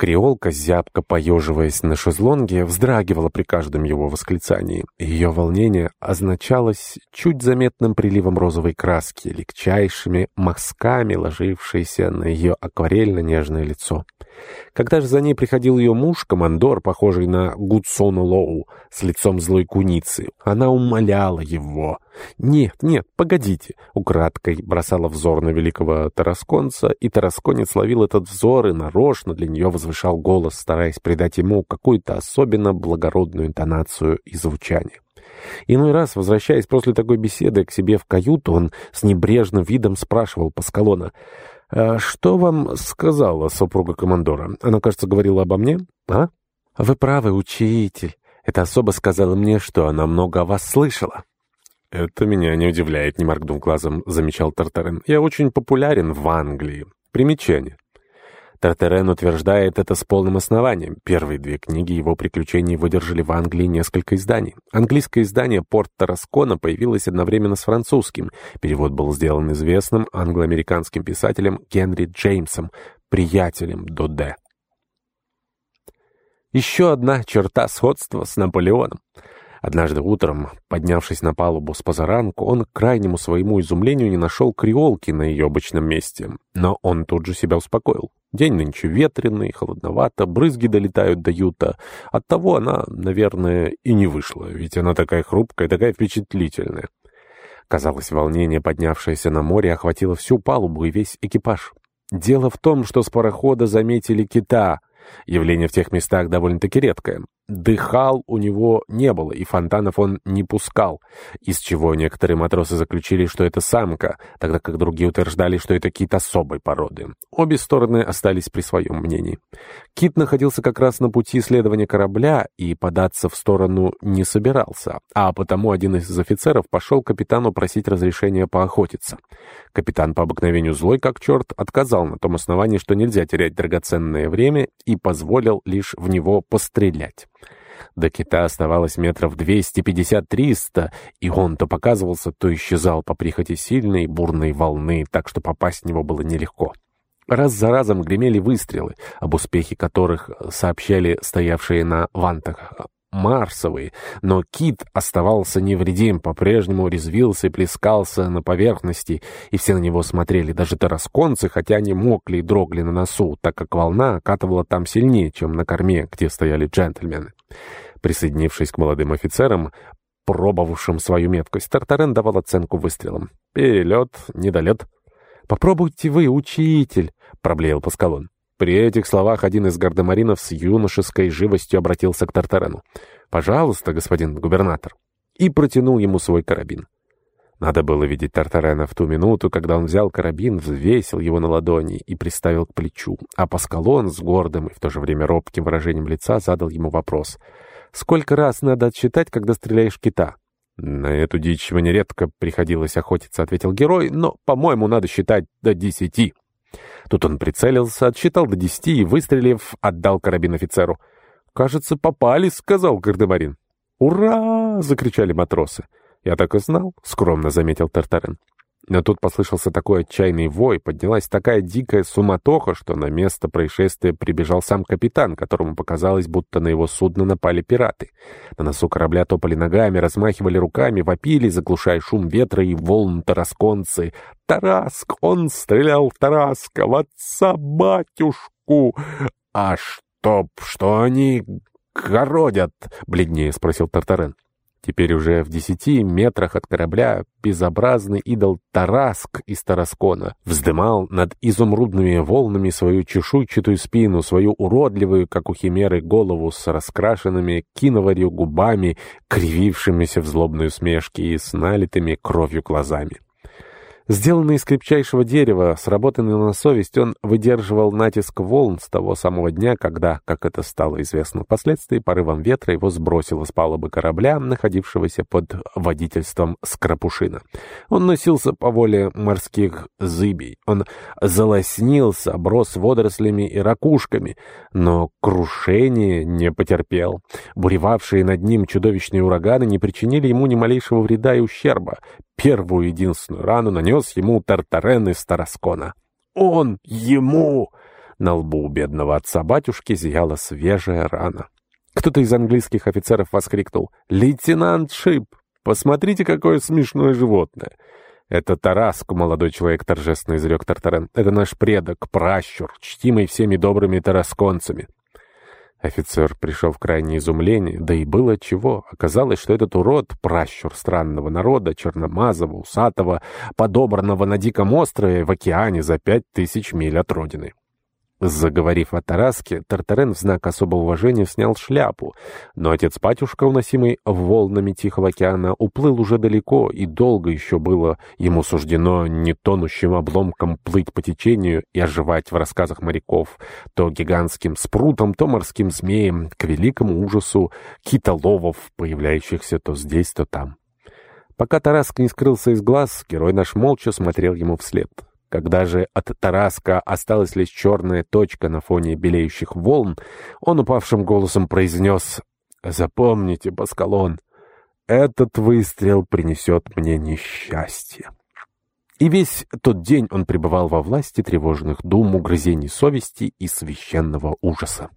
Креолка, зябко поеживаясь на шезлонге, вздрагивала при каждом его восклицании. Ее волнение означалось чуть заметным приливом розовой краски, легчайшими мазками, ложившейся на ее акварельно-нежное лицо. Когда же за ней приходил ее муж, командор, похожий на Гудсону Лоу, с лицом злой куницы, она умоляла его. «Нет, нет, погодите!» Украдкой бросала взор на великого Тарасконца, и Тарасконец ловил этот взор и нарочно для нее возвышал голос, стараясь придать ему какую-то особенно благородную интонацию и звучание. Иной раз, возвращаясь после такой беседы к себе в каюту, он с небрежным видом спрашивал Паскалона, «А «Что вам сказала супруга командора? Она, кажется, говорила обо мне, а?» «Вы правы, учитель. Эта особа сказала мне, что она много о вас слышала». «Это меня не удивляет», — не моргнув глазом, замечал Тартарен. «Я очень популярен в Англии. Примечание. Тартерен утверждает это с полным основанием. Первые две книги его приключений выдержали в Англии несколько изданий. Английское издание «Порт Тараскона» появилось одновременно с французским. Перевод был сделан известным англо-американским писателем Генри Джеймсом, приятелем Доде. Еще одна черта сходства с Наполеоном. Однажды утром, поднявшись на палубу с позаранку, он к крайнему своему изумлению не нашел креолки на ее обычном месте. Но он тут же себя успокоил. День нынче ветреный, холодновато, брызги долетают до юта. Оттого она, наверное, и не вышла, ведь она такая хрупкая, такая впечатлительная. Казалось, волнение, поднявшееся на море, охватило всю палубу и весь экипаж. Дело в том, что с парохода заметили кита — Явление в тех местах довольно-таки редкое. Дыхал у него не было, и фонтанов он не пускал, из чего некоторые матросы заключили, что это самка, тогда как другие утверждали, что это кит особой породы. Обе стороны остались при своем мнении. Кит находился как раз на пути исследования корабля и податься в сторону не собирался, а потому один из офицеров пошел капитану просить разрешения поохотиться. Капитан по обыкновению злой как черт отказал на том основании, что нельзя терять драгоценное время и позволил лишь в него пострелять. До кита оставалось метров 250-300, и он то показывался, то исчезал по прихоти сильной бурной волны, так что попасть в него было нелегко. Раз за разом гремели выстрелы, об успехе которых сообщали стоявшие на вантах марсовые, но кит оставался невредим, по-прежнему резвился и плескался на поверхности, и все на него смотрели, даже тарасконцы, хотя они мокли и дрогли на носу, так как волна окатывала там сильнее, чем на корме, где стояли джентльмены. Присоединившись к молодым офицерам, пробовавшим свою меткость, Тартарен давал оценку выстрелам. «Перелет, недолет». «Попробуйте вы, учитель», — проблеял Паскалон. При этих словах один из гардемаринов с юношеской живостью обратился к Тартарену. «Пожалуйста, господин губернатор», и протянул ему свой карабин. Надо было видеть Тартарена в ту минуту, когда он взял карабин, взвесил его на ладони и приставил к плечу, а Паскалон с гордым и в то же время робким выражением лица задал ему вопрос. «Сколько раз надо отсчитать, когда стреляешь кита?» «На эту дичь мне редко приходилось охотиться», — ответил герой, «но, по-моему, надо считать до десяти». Тут он прицелился, отсчитал до десяти и, выстрелив, отдал карабин офицеру. «Кажется, попались», — сказал Гардемарин. «Ура!» — закричали матросы. «Я так и знал», — скромно заметил Тартарен. Но тут послышался такой отчаянный вой, поднялась такая дикая суматоха, что на место происшествия прибежал сам капитан, которому показалось, будто на его судно напали пираты. На носу корабля топали ногами, размахивали руками, вопили, заглушая шум ветра и волн тарасконцы. «Тараск! Он стрелял в Тараска! В отца-батюшку!» «А что, что они городят?» — бледнее спросил Тартарен. Теперь уже в десяти метрах от корабля безобразный идол Тараск из Тараскона вздымал над изумрудными волнами свою чешуйчатую спину, свою уродливую, как у химеры, голову с раскрашенными киноварью губами, кривившимися в злобной усмешке и с налитыми кровью глазами. Сделанный из крепчайшего дерева, сработанный на совесть, он выдерживал натиск волн с того самого дня, когда, как это стало известно впоследствии, порывом ветра его сбросило с палубы корабля, находившегося под водительством Скрапушина. Он носился по воле морских зыбей, он залоснился, оброс водорослями и ракушками, но крушение не потерпел. Буревавшие над ним чудовищные ураганы не причинили ему ни малейшего вреда и ущерба. Первую единственную рану нанес ему Тартарен из Тараскона. Он ему! На лбу у бедного отца-батюшки зияла свежая рана. Кто-то из английских офицеров воскликнул «Лейтенант Шип, посмотрите, какое смешное животное!» «Это Тараску, молодой человек», — торжественно изрек Тартарен. «Это наш предок, пращур, чтимый всеми добрыми тарасконцами». Офицер пришел в крайнее изумление, да и было чего. Оказалось, что этот урод, пращур странного народа, черномазого, усатого, подобранного на диком острове в океане за пять тысяч миль от родины. Заговорив о Тараске, Тартарен в знак особого уважения снял шляпу, но отец-батюшка, уносимый волнами Тихого океана, уплыл уже далеко, и долго еще было ему суждено не тонущим обломком плыть по течению и оживать в рассказах моряков, то гигантским спрутом, то морским змеем, к великому ужасу китоловов, появляющихся то здесь, то там. Пока Тараск не скрылся из глаз, герой наш молча смотрел ему вслед. Когда же от Тараска осталась лишь черная точка на фоне белеющих волн, он упавшим голосом произнес «Запомните, Паскалон, этот выстрел принесет мне несчастье». И весь тот день он пребывал во власти тревожных дум, угрызений совести и священного ужаса.